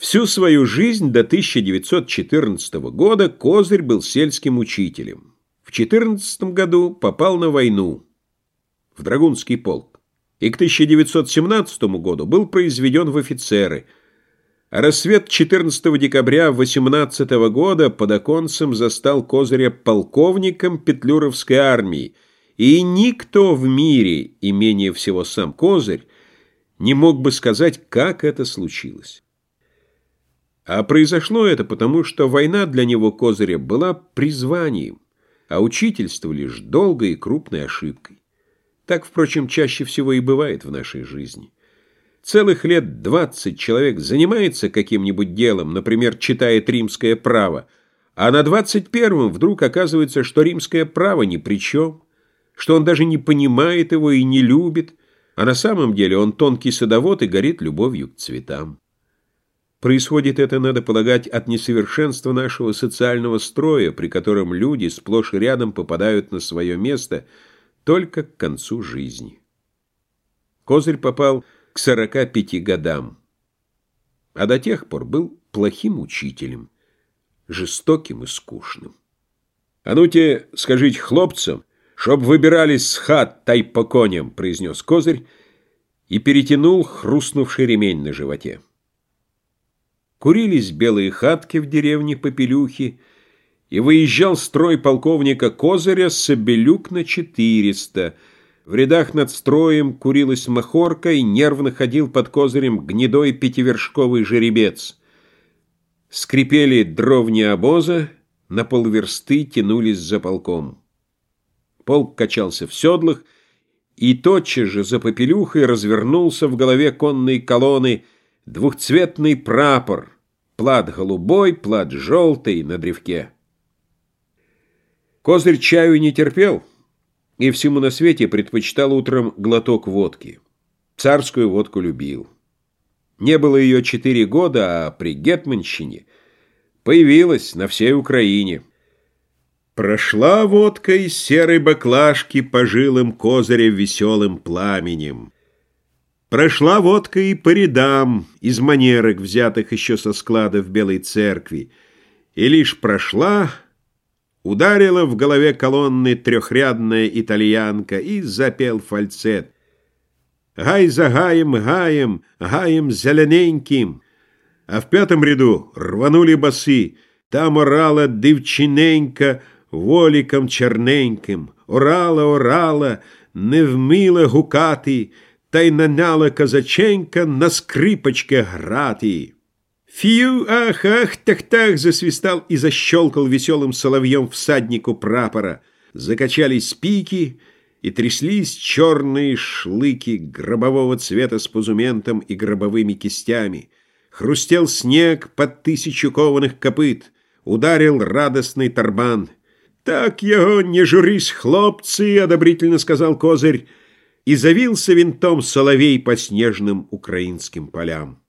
Всю свою жизнь до 1914 года Козырь был сельским учителем. В 14 году попал на войну в Драгунский полк и к 1917 году был произведен в офицеры. А рассвет 14 декабря 18 года под оконцем застал Козыря полковником Петлюровской армии, и никто в мире, и менее всего сам Козырь, не мог бы сказать, как это случилось. А произошло это потому, что война для него Козыря была призванием, а учительство лишь долгой и крупной ошибкой. Так, впрочем, чаще всего и бывает в нашей жизни. Целых лет двадцать человек занимается каким-нибудь делом, например, читает римское право, а на двадцать первом вдруг оказывается, что римское право ни при чем, что он даже не понимает его и не любит, а на самом деле он тонкий садовод и горит любовью к цветам. Происходит это, надо полагать, от несовершенства нашего социального строя, при котором люди сплошь и рядом попадают на свое место только к концу жизни. Козырь попал к 45 годам, а до тех пор был плохим учителем, жестоким и скучным. «А ну те, скажите хлопцам, чтоб выбирались с хат тай по коням», произнес Козырь и перетянул хрустнувший ремень на животе. Курились белые хатки в деревне Попелюхи, и выезжал строй полковника Козыря Собелюк на четыреста. В рядах над строем курилась махорка, и нервно ходил под Козырем гнедой пятивершковый жеребец. Скрипели дровни обоза, на полверсты тянулись за полком. Полк качался в седлах, и тотчас же за попелюхой развернулся в голове конной колонны двухцветный прапор, плат голубой, плат желтый на древке. Козырь чаю не терпел и всему на свете предпочитал утром глоток водки. Царскую водку любил. Не было ее четыре года, а при Гетманщине появилась на всей Украине. Прошла водка из серой баклажки по жилым козыря веселым пламенем. Прошла водка и по рядам, из манерок, взятых еще со склада в Белой Церкви, и лишь прошла, ударила в голове колонны трехрядная итальянка и запел фальцет. «Гай за гаем, гаем, гаем зелененьким!» А в пятом ряду рванули басы, там орала дівчиненька воліком черненьким, орала, орала, не вміла гукати, та й наняла казаченька на скрипочке грати. Фью, ах, ах, так-так, засвистал и защелкал веселым соловьем всаднику прапора. Закачались пики, и тряслись черные шлыки гробового цвета с пузументом и гробовыми кистями. Хрустел снег под тысячу кованых копыт, ударил радостный тарбан. «Так его не журись, хлопцы!» — одобрительно сказал козырь и завился винтом соловей по снежным украинским полям.